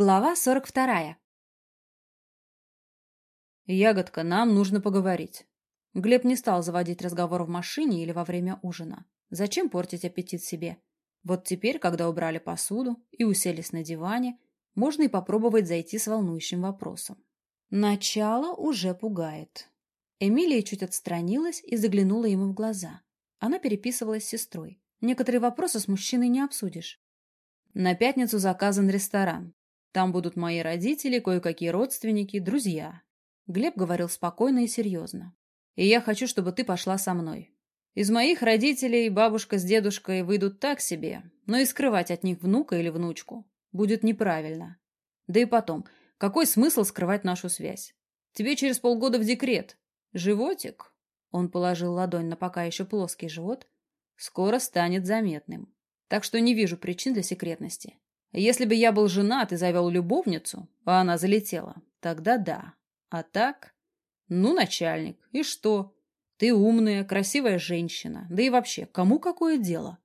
Глава 42. «Ягодка, нам нужно поговорить». Глеб не стал заводить разговор в машине или во время ужина. Зачем портить аппетит себе? Вот теперь, когда убрали посуду и уселись на диване, можно и попробовать зайти с волнующим вопросом. Начало уже пугает. Эмилия чуть отстранилась и заглянула ему в глаза. Она переписывалась с сестрой. Некоторые вопросы с мужчиной не обсудишь. На пятницу заказан ресторан. Там будут мои родители, кое-какие родственники, друзья. Глеб говорил спокойно и серьезно. И я хочу, чтобы ты пошла со мной. Из моих родителей бабушка с дедушкой выйдут так себе, но и скрывать от них внука или внучку будет неправильно. Да и потом, какой смысл скрывать нашу связь? Тебе через полгода в декрет. Животик, он положил ладонь на пока еще плоский живот, скоро станет заметным. Так что не вижу причин для секретности. Если бы я был женат и завел любовницу, а она залетела, тогда да. А так? Ну, начальник, и что? Ты умная, красивая женщина. Да и вообще, кому какое дело?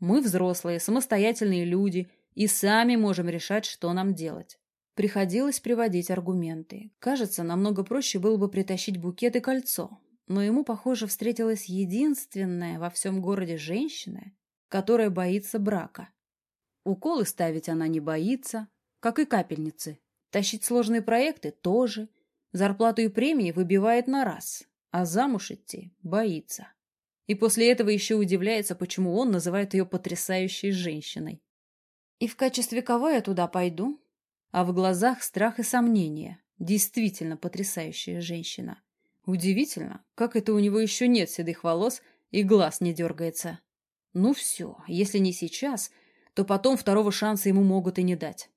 Мы взрослые, самостоятельные люди и сами можем решать, что нам делать. Приходилось приводить аргументы. Кажется, намного проще было бы притащить букет и кольцо. Но ему, похоже, встретилась единственная во всем городе женщина, которая боится брака. Уколы ставить она не боится, как и капельницы. Тащить сложные проекты тоже. Зарплату и премии выбивает на раз, а замуж идти боится. И после этого еще удивляется, почему он называет ее потрясающей женщиной. И в качестве кого я туда пойду? А в глазах страх и сомнение. Действительно потрясающая женщина. Удивительно, как это у него еще нет седых волос и глаз не дергается. Ну все, если не сейчас, то потом второго шанса ему могут и не дать.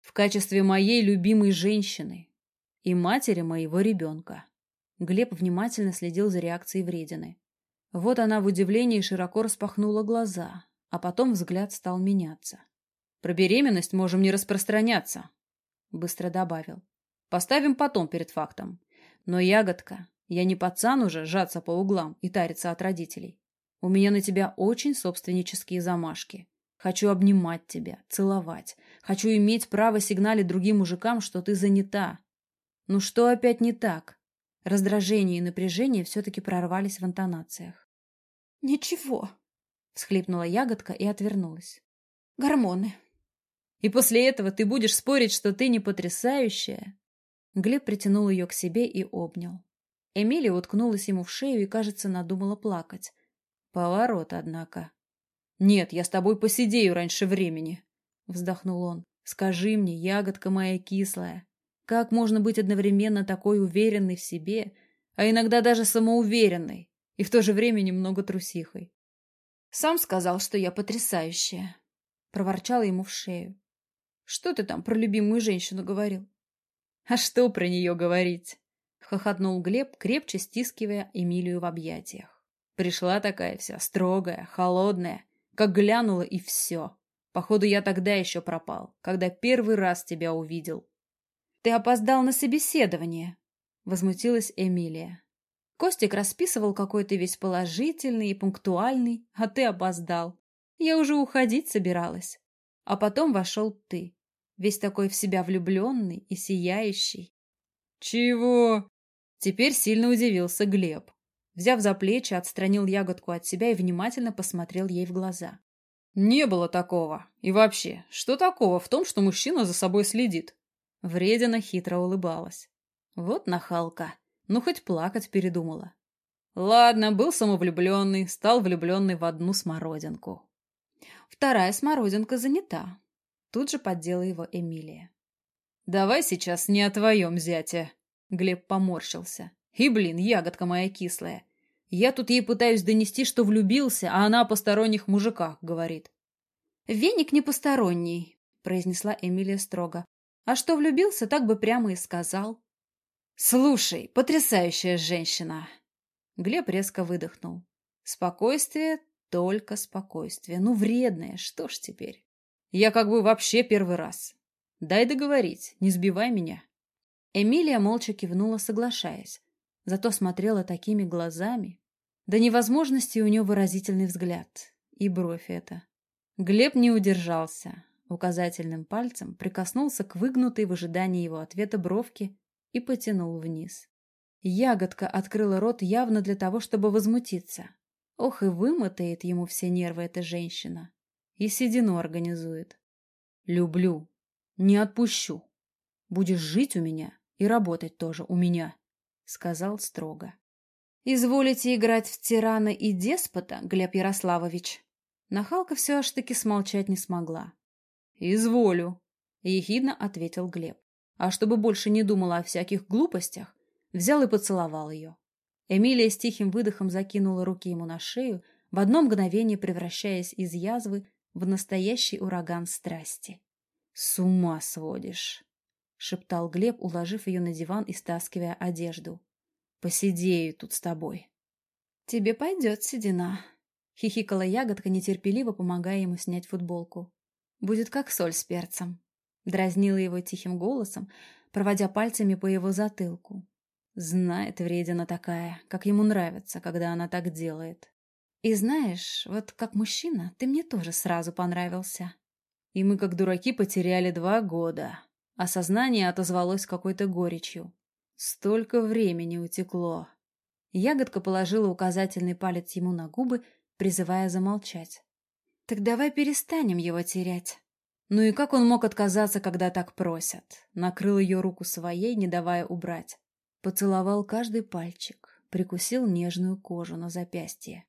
В качестве моей любимой женщины и матери моего ребенка. Глеб внимательно следил за реакцией вредины. Вот она в удивлении широко распахнула глаза, а потом взгляд стал меняться. «Про беременность можем не распространяться», — быстро добавил. «Поставим потом перед фактом. Но, ягодка, я не пацан уже жаться по углам и тариться от родителей. У меня на тебя очень собственнические замашки. Хочу обнимать тебя, целовать. Хочу иметь право сигналить другим мужикам, что ты занята. Ну что опять не так? Раздражение и напряжение все-таки прорвались в интонациях. «Ничего», — всхлипнула ягодка и отвернулась. «Гормоны». «И после этого ты будешь спорить, что ты не потрясающая?» Глеб притянул ее к себе и обнял. Эмилия уткнулась ему в шею и, кажется, надумала плакать. Поворот, однако. «Нет, я с тобой посидею раньше времени», — вздохнул он. «Скажи мне, ягодка моя кислая, как можно быть одновременно такой уверенной в себе, а иногда даже самоуверенной, и в то же время немного трусихой?» «Сам сказал, что я потрясающая», — проворчала ему в шею. «Что ты там про любимую женщину говорил?» «А что про нее говорить?» — хохотнул Глеб, крепче стискивая Эмилию в объятиях. Пришла такая вся, строгая, холодная, как глянула и все. Походу, я тогда еще пропал, когда первый раз тебя увидел. Ты опоздал на собеседование, возмутилась Эмилия. Костик расписывал какой то весь положительный и пунктуальный, а ты опоздал. Я уже уходить собиралась. А потом вошел ты, весь такой в себя влюбленный и сияющий. Чего? Теперь сильно удивился Глеб. Взяв за плечи, отстранил ягодку от себя и внимательно посмотрел ей в глаза. «Не было такого. И вообще, что такого в том, что мужчина за собой следит?» Вредина хитро улыбалась. Вот нахалка. Ну, хоть плакать передумала. Ладно, был самовлюбленный, стал влюбленный в одну смородинку. Вторая смородинка занята. Тут же поддела его Эмилия. «Давай сейчас не о твоем зяте», — Глеб поморщился. И, блин, ягодка моя кислая. Я тут ей пытаюсь донести, что влюбился, а она о посторонних мужиках говорит. «Веник не посторонний», — произнесла Эмилия строго. «А что влюбился, так бы прямо и сказал». «Слушай, потрясающая женщина!» Глеб резко выдохнул. «Спокойствие, только спокойствие. Ну, вредное, что ж теперь? Я как бы вообще первый раз. Дай договорить, не сбивай меня». Эмилия молча кивнула, соглашаясь зато смотрела такими глазами. До невозможности у нее выразительный взгляд. И бровь эта. Глеб не удержался. Указательным пальцем прикоснулся к выгнутой в ожидании его ответа бровке и потянул вниз. Ягодка открыла рот явно для того, чтобы возмутиться. Ох, и вымотает ему все нервы эта женщина. И седину организует. Люблю. Не отпущу. Будешь жить у меня и работать тоже у меня, — сказал строго. Изволите играть в тирана и деспота, Глеб Ярославович? Нахалка все аж таки смолчать не смогла. «Изволю», — ехидно ответил Глеб. А чтобы больше не думала о всяких глупостях, взял и поцеловал ее. Эмилия с тихим выдохом закинула руки ему на шею, в одно мгновение превращаясь из язвы в настоящий ураган страсти. «С ума сводишь!» — шептал Глеб, уложив ее на диван и стаскивая одежду. «Посидею тут с тобой». «Тебе пойдет седина», — хихикала ягодка, нетерпеливо помогая ему снять футболку. «Будет как соль с перцем», — дразнила его тихим голосом, проводя пальцами по его затылку. Знает вредина такая, как ему нравится, когда она так делает. И знаешь, вот как мужчина, ты мне тоже сразу понравился. И мы, как дураки, потеряли два года. Осознание отозвалось какой-то горечью. Столько времени утекло. Ягодка положила указательный палец ему на губы, призывая замолчать. Так давай перестанем его терять. Ну и как он мог отказаться, когда так просят? Накрыл ее руку своей, не давая убрать. Поцеловал каждый пальчик, прикусил нежную кожу на запястье.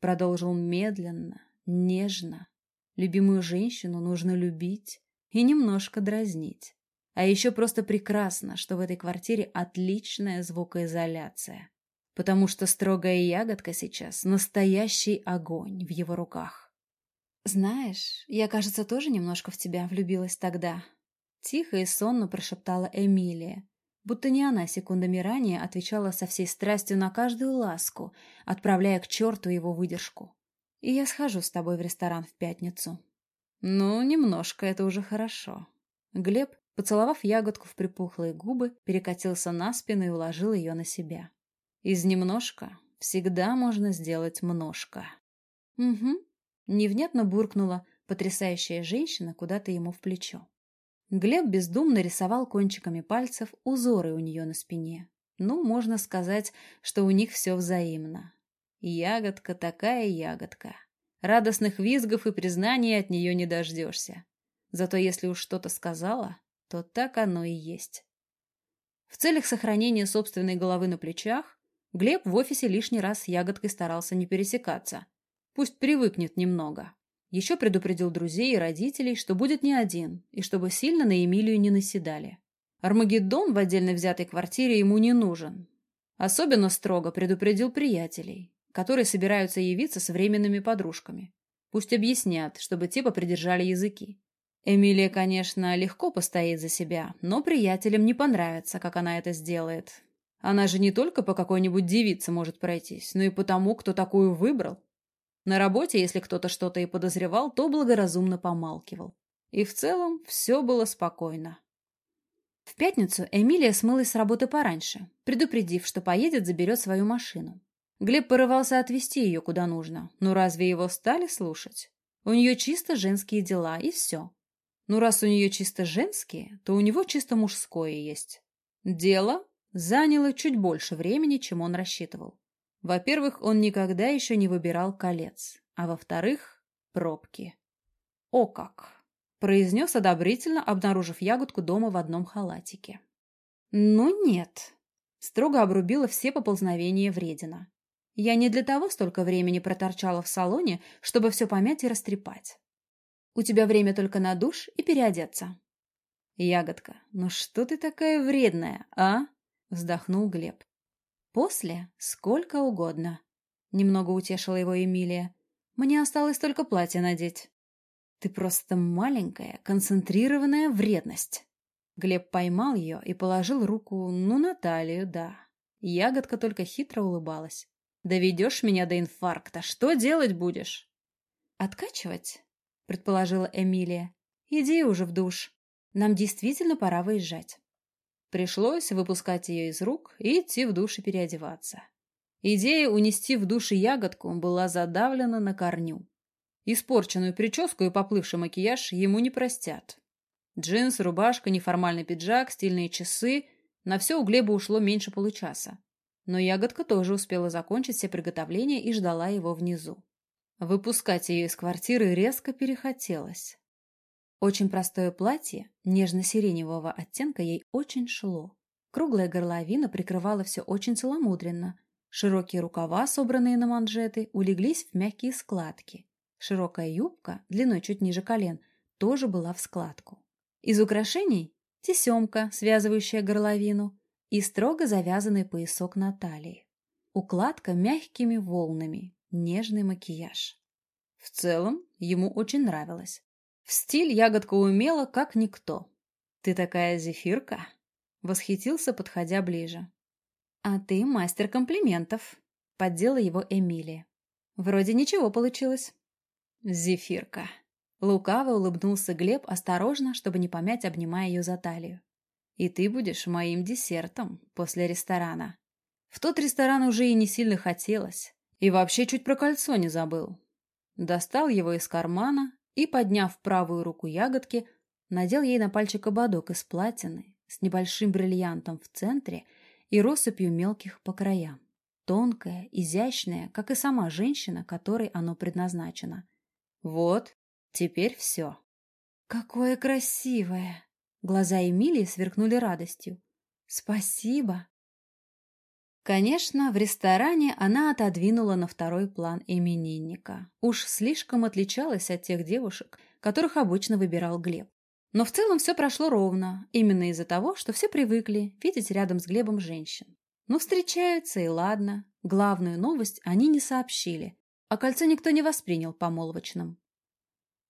Продолжил медленно, нежно. Любимую женщину нужно любить и немножко дразнить. А еще просто прекрасно, что в этой квартире отличная звукоизоляция. Потому что строгая ягодка сейчас — настоящий огонь в его руках. «Знаешь, я, кажется, тоже немножко в тебя влюбилась тогда», — тихо и сонно прошептала Эмилия, будто не она секундами ранее отвечала со всей страстью на каждую ласку, отправляя к черту его выдержку. «И я схожу с тобой в ресторан в пятницу». «Ну, немножко, это уже хорошо». Глеб, поцеловав ягодку в припухлые губы, перекатился на спину и уложил ее на себя. «Из немножко всегда можно сделать множко». «Угу», Невнятно буркнула потрясающая женщина куда-то ему в плечо. Глеб бездумно рисовал кончиками пальцев узоры у нее на спине. Ну, можно сказать, что у них все взаимно. Ягодка такая ягодка. Радостных визгов и признаний от нее не дождешься. Зато если уж что-то сказала, то так оно и есть. В целях сохранения собственной головы на плечах Глеб в офисе лишний раз с ягодкой старался не пересекаться – Пусть привыкнет немного. Еще предупредил друзей и родителей, что будет не один, и чтобы сильно на Эмилию не наседали. Армагеддон в отдельно взятой квартире ему не нужен. Особенно строго предупредил приятелей, которые собираются явиться с временными подружками. Пусть объяснят, чтобы те попридержали языки. Эмилия, конечно, легко постоит за себя, но приятелям не понравится, как она это сделает. Она же не только по какой-нибудь девице может пройтись, но и по тому, кто такую выбрал. На работе, если кто-то что-то и подозревал, то благоразумно помалкивал. И в целом все было спокойно. В пятницу Эмилия смылась с работы пораньше, предупредив, что поедет, заберет свою машину. Глеб порывался отвезти ее куда нужно, но разве его стали слушать? У нее чисто женские дела, и все. Ну, раз у нее чисто женские, то у него чисто мужское есть. Дело заняло чуть больше времени, чем он рассчитывал. Во-первых, он никогда еще не выбирал колец, а во-вторых, пробки. «О как!» — произнес одобрительно, обнаружив ягодку дома в одном халатике. «Ну нет», — строго обрубила все поползновения вредина. «Я не для того столько времени проторчала в салоне, чтобы все помять и растрепать. У тебя время только на душ и переодеться». «Ягодка, ну что ты такая вредная, а?» — вздохнул Глеб. После сколько угодно. Немного утешила его Эмилия. Мне осталось только платье надеть. Ты просто маленькая, концентрированная вредность. Глеб поймал ее и положил руку, ну, на талию, да. Ягодка только хитро улыбалась. «Доведешь меня до инфаркта, что делать будешь?» «Откачивать?» — предположила Эмилия. «Иди уже в душ. Нам действительно пора выезжать». Пришлось выпускать ее из рук и идти в душ и переодеваться. Идея унести в душе ягодку была задавлена на корню. Испорченную прическу и поплывший макияж ему не простят. Джинсы, рубашка, неформальный пиджак, стильные часы. На все у Глеба ушло меньше получаса. Но ягодка тоже успела закончить все приготовления и ждала его внизу. Выпускать ее из квартиры резко перехотелось. Очень простое платье, нежно-сиреневого оттенка, ей очень шло. Круглая горловина прикрывала все очень целомудренно. Широкие рукава, собранные на манжеты, улеглись в мягкие складки. Широкая юбка, длиной чуть ниже колен, тоже была в складку. Из украшений – тесемка, связывающая горловину, и строго завязанный поясок на талии. Укладка мягкими волнами, нежный макияж. В целом, ему очень нравилось. В стиль ягодка умела, как никто. «Ты такая зефирка!» Восхитился, подходя ближе. «А ты мастер комплиментов», — поддела его Эмилия. «Вроде ничего получилось». «Зефирка». Лукаво улыбнулся Глеб осторожно, чтобы не помять, обнимая ее за талию. «И ты будешь моим десертом после ресторана». В тот ресторан уже и не сильно хотелось. И вообще чуть про кольцо не забыл. Достал его из кармана и, подняв правую руку ягодки, надел ей на пальчик ободок из платины с небольшим бриллиантом в центре и россыпью мелких по краям. Тонкое, изящное, как и сама женщина, которой оно предназначено. Вот, теперь все. «Какое красивое!» Глаза Эмилии сверкнули радостью. «Спасибо!» Конечно, в ресторане она отодвинула на второй план именинника. Уж слишком отличалась от тех девушек, которых обычно выбирал Глеб. Но в целом все прошло ровно, именно из-за того, что все привыкли видеть рядом с Глебом женщин. Ну, встречаются, и ладно. Главную новость они не сообщили, а кольцо никто не воспринял помолвочным.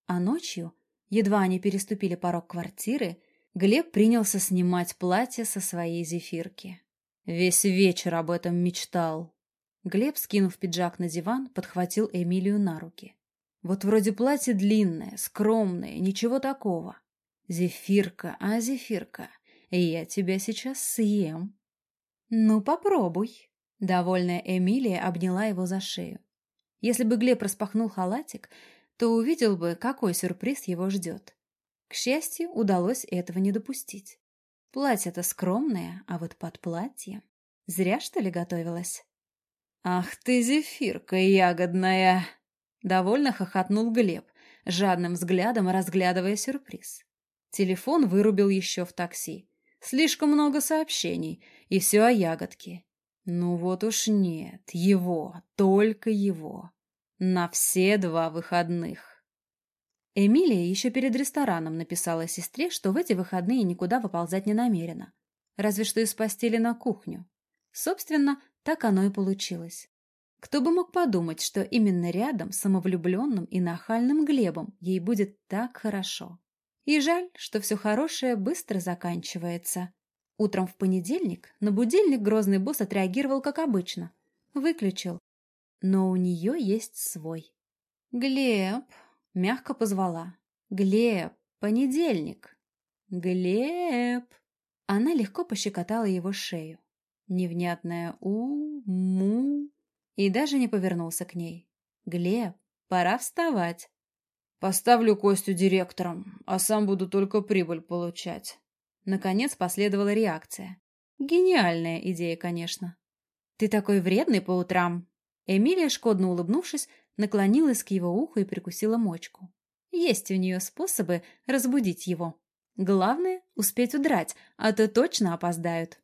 А ночью, едва они переступили порог квартиры, Глеб принялся снимать платье со своей зефирки. Весь вечер об этом мечтал. Глеб, скинув пиджак на диван, подхватил Эмилию на руки. Вот вроде платье длинное, скромное, ничего такого. «Зефирка, а, Зефирка, я тебя сейчас съем». «Ну, попробуй». Довольная Эмилия обняла его за шею. Если бы Глеб распахнул халатик, то увидел бы, какой сюрприз его ждет. К счастью, удалось этого не допустить. Платье-то скромное, а вот под платье... Зря, что ли, готовилась? «Ах ты, Зефирка ягодная!» Довольно хохотнул Глеб, жадным взглядом разглядывая сюрприз. Телефон вырубил еще в такси. Слишком много сообщений, и все о ягодке. Ну вот уж нет, его, только его. На все два выходных. Эмилия еще перед рестораном написала сестре, что в эти выходные никуда выползать не намерена. Разве что из постели на кухню. Собственно, так оно и получилось. Кто бы мог подумать, что именно рядом с самовлюбленным и нахальным Глебом ей будет так хорошо. И жаль, что все хорошее быстро заканчивается. Утром в понедельник на будильник грозный босс отреагировал как обычно. Выключил. Но у нее есть свой. «Глеб!» — мягко позвала. «Глеб! Понедельник!» «Глеб!» Она легко пощекотала его шею. Невнятное «у-му» и даже не повернулся к ней. «Глеб, пора вставать!» Поставлю Костю директором, а сам буду только прибыль получать. Наконец последовала реакция. Гениальная идея, конечно. Ты такой вредный по утрам. Эмилия, шкодно улыбнувшись, наклонилась к его уху и прикусила мочку. Есть у нее способы разбудить его. Главное — успеть удрать, а то точно опоздают.